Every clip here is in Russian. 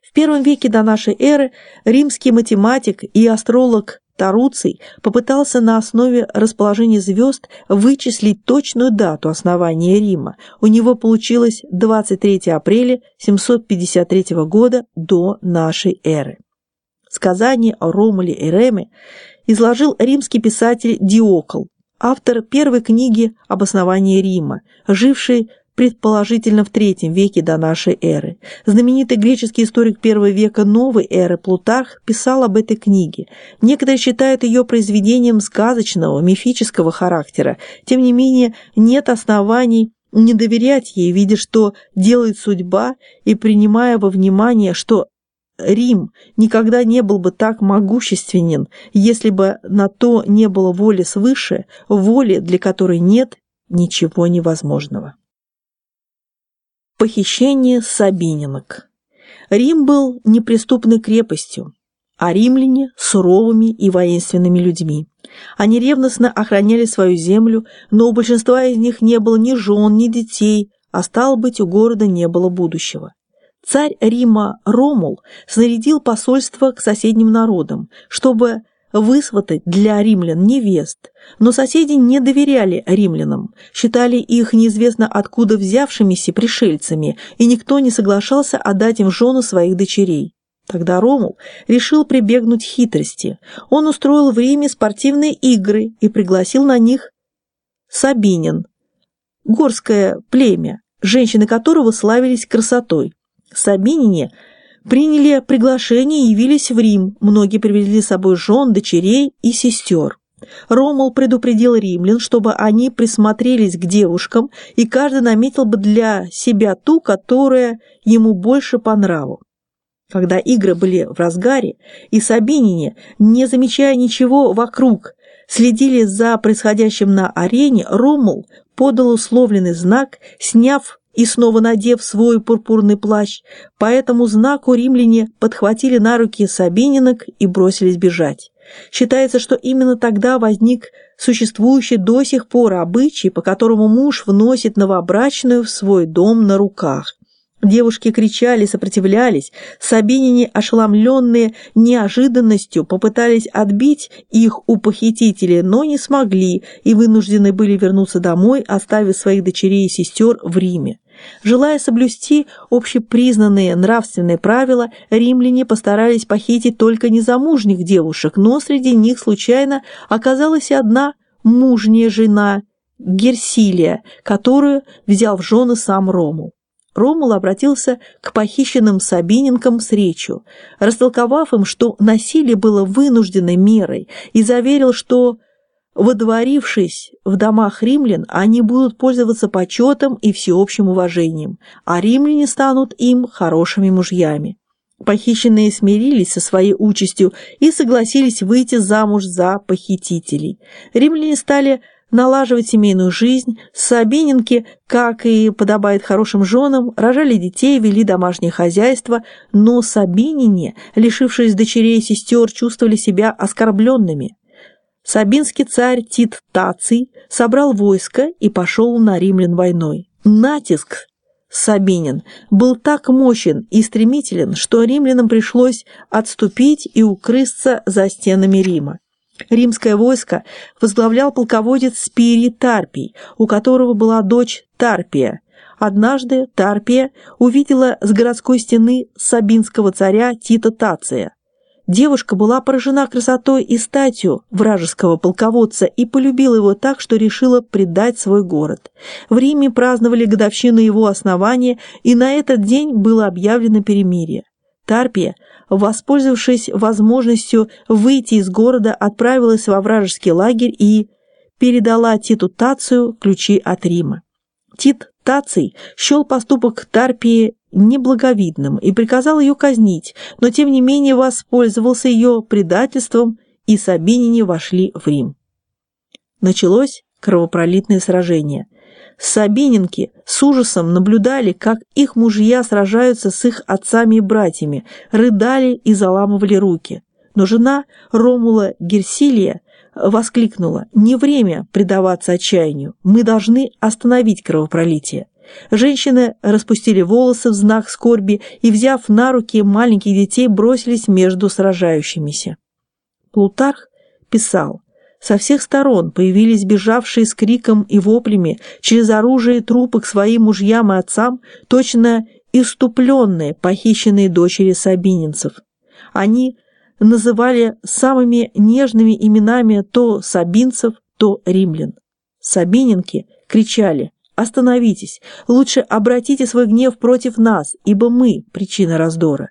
В первом веке до нашей эры римский математик и астролог Таруций попытался на основе расположения звезд вычислить точную дату основания Рима. У него получилось 23 апреля 753 года до нашей эры. Сказание о Ромуле и Реме изложил римский писатель Диокл, автор первой книги об основании Рима, живший предположительно в третьем веке до нашей эры. Знаменитый греческий историк первого века новой эры Плутарх писал об этой книге. Некоторые считают ее произведением сказочного, мифического характера. Тем не менее, нет оснований не доверять ей, видя, что делает судьба, и принимая во внимание, что Рим никогда не был бы так могущественен, если бы на то не было воли свыше, воли, для которой нет ничего невозможного. Похищение сабининок. Рим был неприступной крепостью, а римляне – суровыми и воинственными людьми. Они ревностно охраняли свою землю, но у большинства из них не было ни жен, ни детей, а стало быть, у города не было будущего. Царь Рима Ромул снарядил посольство к соседним народам, чтобы высватать для римлян невест, но соседи не доверяли римлянам, считали их неизвестно откуда взявшимися пришельцами, и никто не соглашался отдать им в жены своих дочерей. Тогда Ромул решил прибегнуть хитрости. Он устроил в Риме спортивные игры и пригласил на них Сабинин, горское племя, женщины которого славились красотой. Сабинине – приняли приглашение и явились в Рим. Многие привезли с собой жен, дочерей и сестер. Ромул предупредил римлян, чтобы они присмотрелись к девушкам, и каждый наметил бы для себя ту, которая ему больше по нраву. Когда игры были в разгаре, и Сабинине, не замечая ничего вокруг, следили за происходящим на арене, Ромул подал условленный знак, сняв и снова надев свой пурпурный плащ, по этому знаку римляне подхватили на руки Сабининок и бросились бежать. Считается, что именно тогда возник существующий до сих пор обычай, по которому муж вносит новобрачную в свой дом на руках. Девушки кричали, сопротивлялись, Сабинине, ошеломленные неожиданностью, попытались отбить их у похитителей, но не смогли и вынуждены были вернуться домой, оставив своих дочерей и сестер в Риме. Желая соблюсти общепризнанные нравственные правила, римляне постарались похитить только незамужних девушек, но среди них случайно оказалась одна мужняя жена Герсилия, которую взял в жены сам Ромул. Ромул обратился к похищенным Сабиненкам с речью, растолковав им, что насилие было вынужденной мерой, и заверил, что, водворившись в домах римлян, они будут пользоваться почетом и всеобщим уважением, а римляне станут им хорошими мужьями. Похищенные смирились со своей участью и согласились выйти замуж за похитителей. Римляне стали налаживать семейную жизнь, Сабининки, как и подобает хорошим женам, рожали детей, вели домашнее хозяйство, но Сабинине, лишившись дочерей и сестер, чувствовали себя оскорбленными. Сабинский царь Тит Таций собрал войско и пошел на римлян войной. Натиск Сабинин был так мощен и стремителен, что римлянам пришлось отступить и укрыться за стенами Рима. Римское войско возглавлял полководец Спирий Тарпий, у которого была дочь Тарпия. Однажды Тарпия увидела с городской стены сабинского царя Тита Тация. Девушка была поражена красотой и статью вражеского полководца и полюбила его так, что решила предать свой город. В Риме праздновали годовщину его основания, и на этот день было объявлено перемирие. Тарпия воспользовавшись возможностью выйти из города, отправилась во вражеский лагерь и передала Титу Тацию ключи от Рима. Тит Таций счел поступок Тарпии неблаговидным и приказал ее казнить, но тем не менее воспользовался ее предательством, и Сабинине вошли в Рим. Началось кровопролитное сражение – Сабининки с ужасом наблюдали, как их мужья сражаются с их отцами и братьями, рыдали и заламывали руки. Но жена Ромула Герсилия воскликнула «Не время предаваться отчаянию, мы должны остановить кровопролитие». Женщины распустили волосы в знак скорби и, взяв на руки маленьких детей, бросились между сражающимися. Плутарх писал, со всех сторон появились бежавшие с криком и воплями через оружие и трупы к своим мужьям и отцам, точно иступленные похищенные дочери сабининцев. Они называли самыми нежными именами то сабинцев, то римлян. Сабининки кричали «Остановитесь! Лучше обратите свой гнев против нас, ибо мы – причина раздора».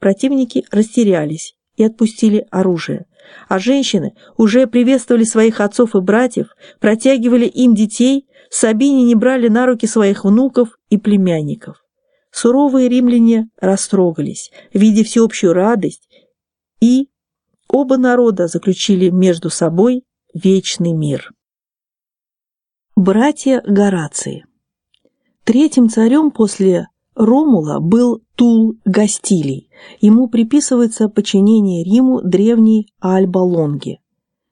Противники растерялись и отпустили оружие, а женщины уже приветствовали своих отцов и братьев, протягивали им детей, Сабини не брали на руки своих внуков и племянников. Суровые римляне растрогались, видя всеобщую радость, и оба народа заключили между собой вечный мир. Братья Горации Третьим царем после Ромула был Тул Гастилий. Ему приписывается подчинение Риму древней Альба-Лонги.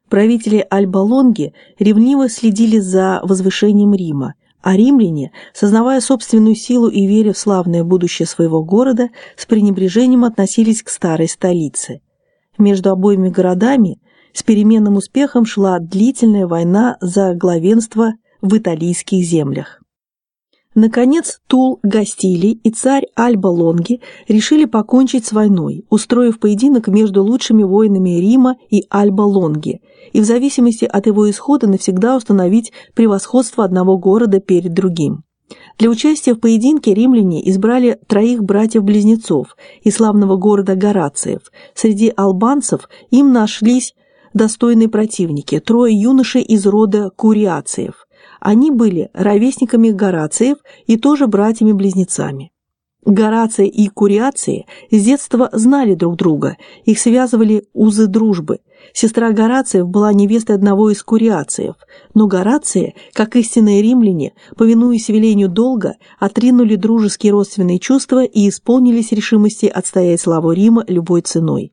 Правители Альба-Лонги ревниво следили за возвышением Рима, а римляне, сознавая собственную силу и веря в славное будущее своего города, с пренебрежением относились к старой столице. Между обоими городами с переменным успехом шла длительная война за главенство в италийских землях. Наконец, Тул Гастилий и царь Альба Лонги решили покончить с войной, устроив поединок между лучшими воинами Рима и Альба Лонги, и в зависимости от его исхода навсегда установить превосходство одного города перед другим. Для участия в поединке римляне избрали троих братьев-близнецов из славного города Горациев. Среди албанцев им нашлись достойные противники, трое юношей из рода Куриациев – они были ровесниками Горациев и тоже братьями-близнецами. Горация и Куриации с детства знали друг друга, их связывали узы дружбы. Сестра Горациев была невестой одного из Куриациев, но Горации, как истинные римляне, повинуясь велению долга, отринули дружеские родственные чувства и исполнились решимости отстоять славу Рима любой ценой.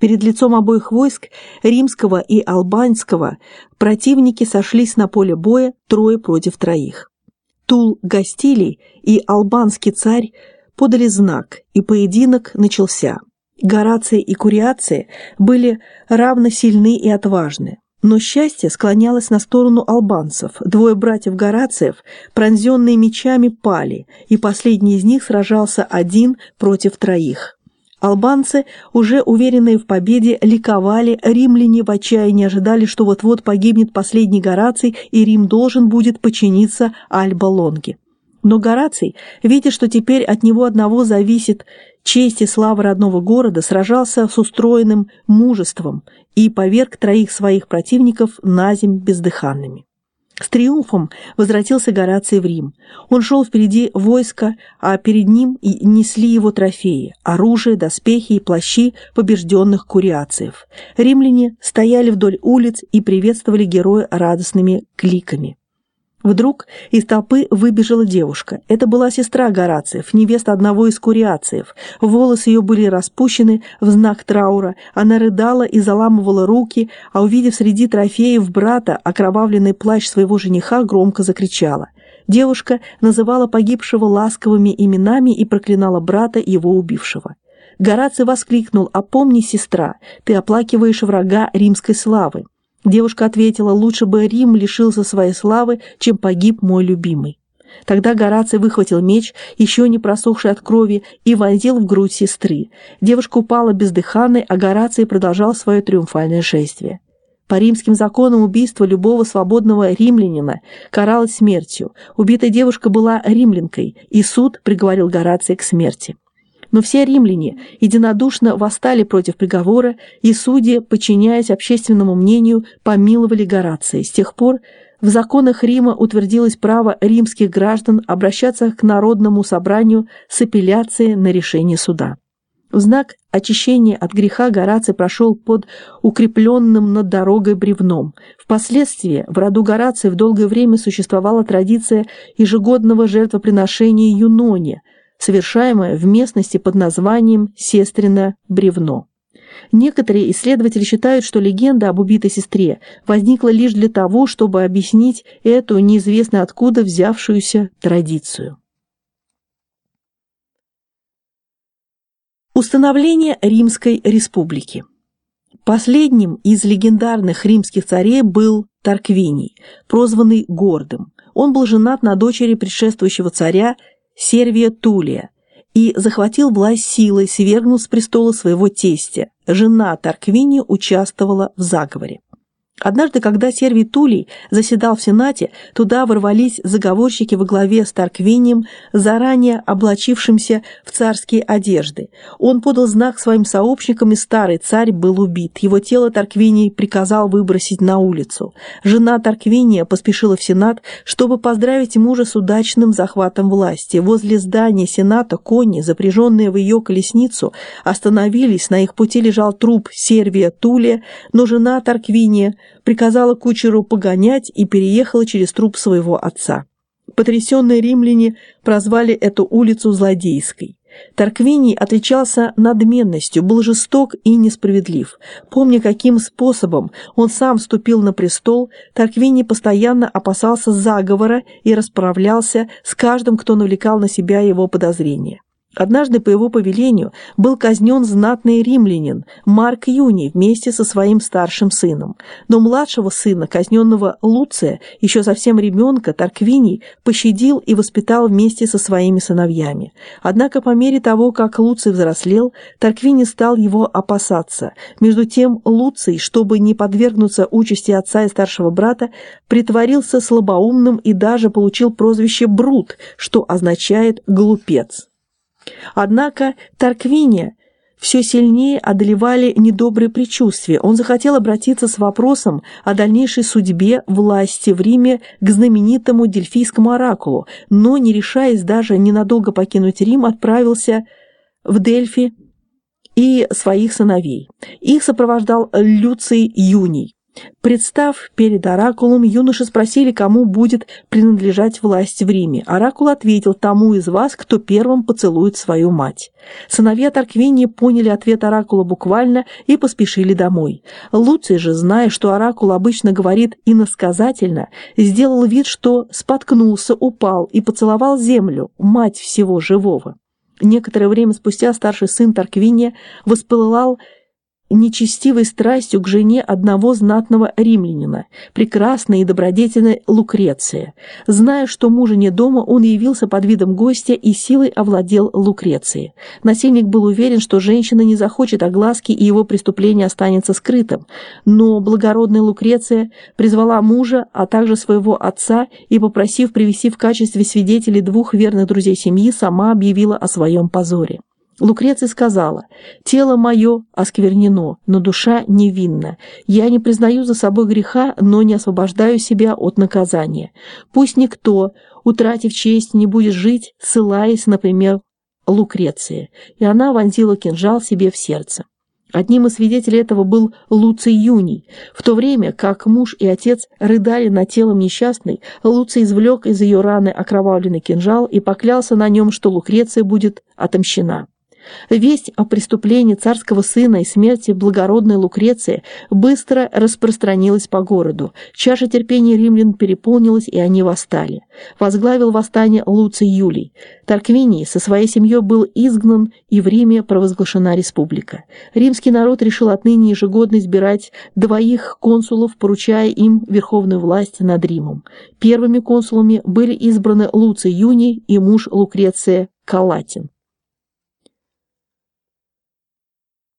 Перед лицом обоих войск, римского и албанского, противники сошлись на поле боя трое против троих. Тул Гастилий и албанский царь подали знак, и поединок начался. Горация и Куриация были равно сильны и отважны. Но счастье склонялось на сторону албанцев. Двое братьев Горациев, пронзенные мечами, пали, и последний из них сражался один против троих. Албанцы, уже уверенные в победе, ликовали, римляне в отчаянии ожидали, что вот-вот погибнет последний Гораций, и Рим должен будет подчиниться Альба Лонге. Но Гораций, видя, что теперь от него одного зависит честь и слава родного города, сражался с устроенным мужеством и поверг троих своих противников на земь бездыханными. С триумфом возвратился Гораций в Рим. Он шел впереди войска, а перед ним и несли его трофеи – оружие, доспехи и плащи побежденных куриациев. Римляне стояли вдоль улиц и приветствовали героя радостными кликами. Вдруг из толпы выбежала девушка. Это была сестра Горациев, невеста одного из куриациев. Волосы ее были распущены в знак траура. Она рыдала и заламывала руки, а увидев среди трофеев брата окровавленный плащ своего жениха, громко закричала. Девушка называла погибшего ласковыми именами и проклинала брата, его убившего. Гораций воскликнул «Опомни, сестра, ты оплакиваешь врага римской славы». Девушка ответила, лучше бы Рим лишился своей славы, чем погиб мой любимый. Тогда Гораций выхватил меч, еще не просохший от крови, и вонзил в грудь сестры. Девушка упала бездыханной, а Гораций продолжал свое триумфальное шествие. По римским законам убийство любого свободного римлянина каралось смертью. Убитая девушка была римлянкой, и суд приговорил Горация к смерти. Но все римляне единодушно восстали против приговора, и судьи, подчиняясь общественному мнению, помиловали Горация. С тех пор в законах Рима утвердилось право римских граждан обращаться к народному собранию с апелляцией на решение суда. В знак очищения от греха Гораций прошел под укрепленным над дорогой бревном. Впоследствии в роду Горации в долгое время существовала традиция ежегодного жертвоприношения Юноне – совершаемое в местности под названием Сестрино бревно. Некоторые исследователи считают, что легенда об убитой сестре возникла лишь для того, чтобы объяснить эту неизвестно откуда взявшуюся традицию. Установление Римской республики Последним из легендарных римских царей был Тарквиний, прозванный Гордым. Он был женат на дочери предшествующего царя Сервия Тулия и захватил власть силой, свергнув с престола своего тестя. Жена Тарквини участвовала в заговоре. Однажды, когда Сервий Тулей заседал в Сенате, туда ворвались заговорщики во главе с Тарквинием, заранее облачившимся в царские одежды. Он подал знак своим сообщникам, и старый царь был убит. Его тело Тарквиний приказал выбросить на улицу. Жена Тарквиния поспешила в Сенат, чтобы поздравить мужа с удачным захватом власти. Возле здания Сената кони, запряженные в ее колесницу, остановились, на их пути лежал труп Сервия Тулия, но жена Тарквиния приказала кучеру погонять и переехала через труп своего отца. Потрясенные римляне прозвали эту улицу Злодейской. Тарквиний отличался надменностью, был жесток и несправедлив. Помня, каким способом он сам вступил на престол, Тарквиний постоянно опасался заговора и расправлялся с каждым, кто навлекал на себя его подозрения. Однажды по его повелению был казнен знатный римлянин Марк Юний вместе со своим старшим сыном. Но младшего сына, казненного Луция, еще совсем ребенка, Тарквиний, пощадил и воспитал вместе со своими сыновьями. Однако по мере того, как Луций взрослел, Тарквиний стал его опасаться. Между тем Луций, чтобы не подвергнуться участи отца и старшего брата, притворился слабоумным и даже получил прозвище Брут, что означает «глупец». Однако Тарквиния все сильнее одолевали недобрые предчувствия. Он захотел обратиться с вопросом о дальнейшей судьбе власти в Риме к знаменитому Дельфийскому оракулу, но, не решаясь даже ненадолго покинуть Рим, отправился в Дельфи и своих сыновей. Их сопровождал Люций Юний. Представ перед Оракулом, юноши спросили, кому будет принадлежать власть в Риме. Оракул ответил тому из вас, кто первым поцелует свою мать. Сыновья Тарквинии поняли ответ Оракула буквально и поспешили домой. Луций же, зная, что Оракул обычно говорит иносказательно, сделал вид, что споткнулся, упал и поцеловал землю, мать всего живого. Некоторое время спустя старший сын Тарквиния воспылал нечестивой страстью к жене одного знатного римлянина, прекрасной и добродетельной Лукреции. Зная, что мужа не дома, он явился под видом гостя и силой овладел Лукрецией. Насильник был уверен, что женщина не захочет огласки и его преступление останется скрытым, но благородная Лукреция призвала мужа, а также своего отца и, попросив привести в качестве свидетелей двух верных друзей семьи, сама объявила о своем позоре. Лукреция сказала, «Тело мое осквернено, но душа невинна. Я не признаю за собой греха, но не освобождаю себя от наказания. Пусть никто, утратив честь, не будет жить, ссылаясь, например, Лукреции». И она вонзила кинжал себе в сердце. Одним из свидетелей этого был Луций Юний. В то время, как муж и отец рыдали над телом несчастной, Луций извлек из ее раны окровавленный кинжал и поклялся на нем, что Лукреция будет отомщена. Весть о преступлении царского сына и смерти благородной Лукреции быстро распространилась по городу. Чаша терпения римлян переполнилась, и они восстали. Возглавил восстание Луций Юлий. Тарквиний со своей семьей был изгнан, и в Риме провозглашена республика. Римский народ решил отныне ежегодно избирать двоих консулов, поручая им верховную власть над Римом. Первыми консулами были избраны Луций Юний и муж Лукреция Калатин.